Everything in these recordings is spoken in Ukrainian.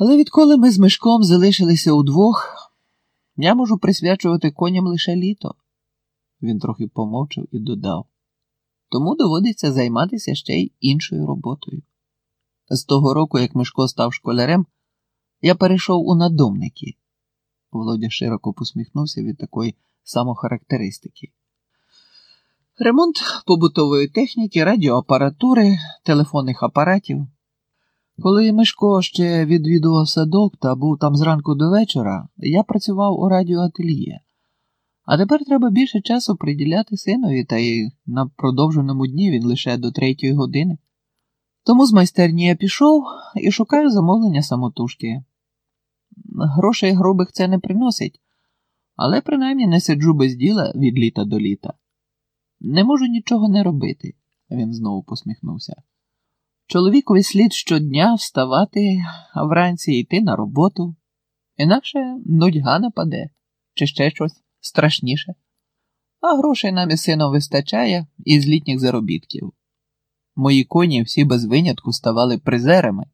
Але відколи ми з Мишком залишилися удвох, я можу присвячувати коням лише літо. Він трохи помовчав і додав. Тому доводиться займатися ще й іншою роботою. З того року, як Мишко став школярем, я перейшов у надомники. Володя широко посміхнувся від такої самохарактеристики. Ремонт побутової техніки, радіоапаратури, телефонних апаратів. Коли Мишко ще відвідував садок та був там зранку до вечора, я працював у радіоательє. А тепер треба більше часу приділяти синові, та й на продовженому дні він лише до третьої години. Тому з майстерні я пішов і шукаю замовлення самотужки. Грошей грубих це не приносить, але принаймні не сиджу без діла від літа до літа. Не можу нічого не робити, він знову посміхнувся. Чоловікові слід щодня вставати а вранці йти на роботу, інакше нудьга нападе, чи ще щось страшніше. А грошей нам із сином вистачає із літніх заробітків. Мої коні всі без винятку ставали призерами,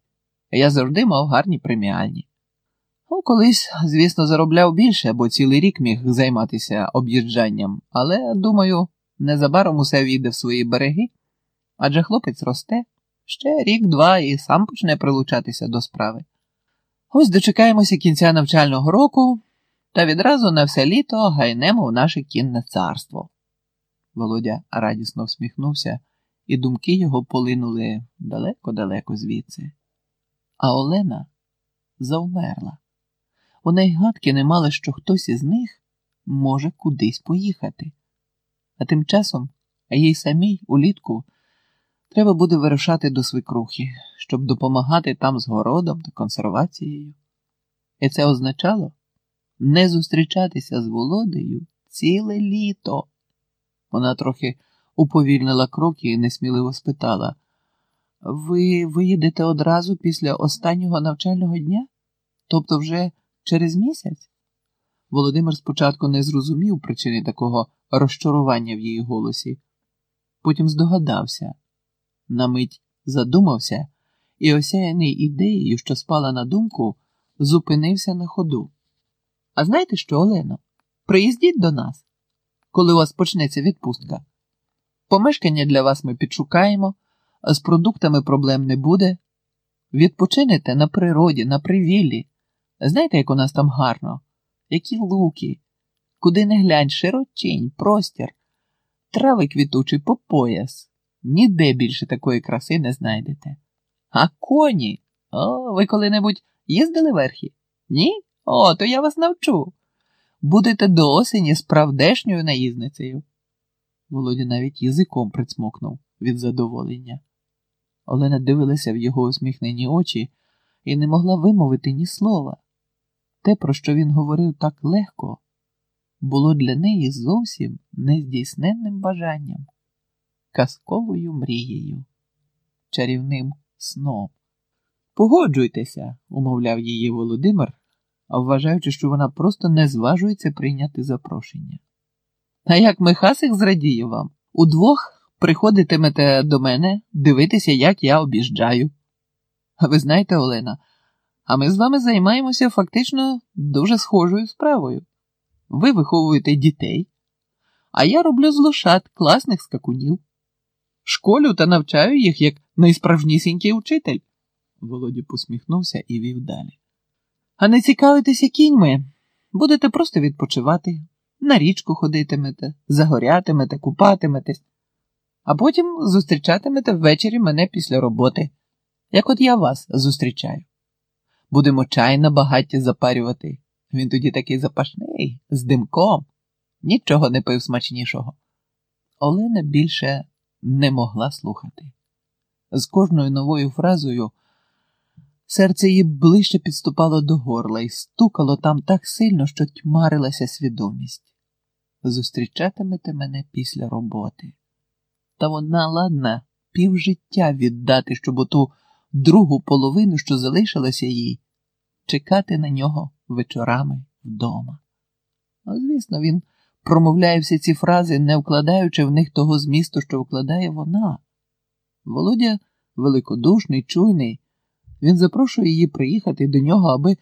а я завжди мав гарні преміальні. Ну, колись, звісно, заробляв більше, бо цілий рік міг займатися об'їжджанням, але, думаю, незабаром усе війде в свої береги, адже хлопець росте. Ще рік-два і сам почне прилучатися до справи. Ось дочекаємося кінця навчального року та відразу на все літо гайнемо в наше кінне царство. Володя радісно всміхнувся, і думки його полинули далеко-далеко звідси. А Олена завмерла. У неї гадки не мали, що хтось із них може кудись поїхати. А тим часом, їй самій улітку. Треба буде вирушати до свекрухи, щоб допомагати там з городом та консервацією. І це означало не зустрічатися з Володею ціле літо. Вона трохи уповільнила кроки і несміливо спитала: Ви виїдете одразу після останнього навчального дня? Тобто вже через місяць? Володимир спочатку не зрозумів причини такого розчарування в її голосі, потім здогадався. На мить задумався і, осяяний ідеєю, що спала на думку, зупинився на ходу. А знаєте що, Олено? Приїздіть до нас, коли у вас почнеться відпустка. Помешкання для вас ми підшукаємо, а з продуктами проблем не буде. Відпочинете на природі, на привіллі. Знаєте, як у нас там гарно? Які луки, куди не глянь, широчень, простір, трави квітучі по пояс. Ніде більше такої краси не знайдете. А коні? О, ви коли-небудь їздили верхи? Ні? О, то я вас навчу. Будете до осені справдешньою наїзницею. Володя навіть язиком прицмокнув від задоволення. Олена дивилася в його усміхнені очі і не могла вимовити ні слова. Те, про що він говорив так легко, було для неї зовсім нездійсненним бажанням казковою мрією, чарівним сном. Погоджуйтеся, умовляв її Володимир, вважаючи, що вона просто не зважується прийняти запрошення. А як Михасик зрадіє вам, удвох приходитимете до мене дивитися, як я об'їжджаю. А ви знаєте, Олена, а ми з вами займаємося фактично дуже схожою справою. Ви виховуєте дітей, а я роблю з лошад класних скакунів школю та навчаю їх як найсправжнісінький учитель. Володя посміхнувся і вів далі. А не цікавитеся кіньми, будете просто відпочивати, на річку ходитимете, загорятимете, купатиметесь, а потім зустрічатимете ввечері мене після роботи, як от я вас зустрічаю. Будемо чай на багаття запарювати. Він тоді такий запашний, з димком, нічого не пив смачнішого. Олена більше не могла слухати. З кожною новою фразою серце її ближче підступало до горла і стукало там так сильно, що тьмарилася свідомість. Зустрічатимете мене після роботи. Та вона ладна півжиття віддати, щоб оту другу половину, що залишилася їй, чекати на нього вечорами вдома. Ну, звісно, він промовляє всі ці фрази, не вкладаючи в них того змісту, що вкладає вона. Володя великодушний, чуйний, Він запрошує її приїхати до нього, аби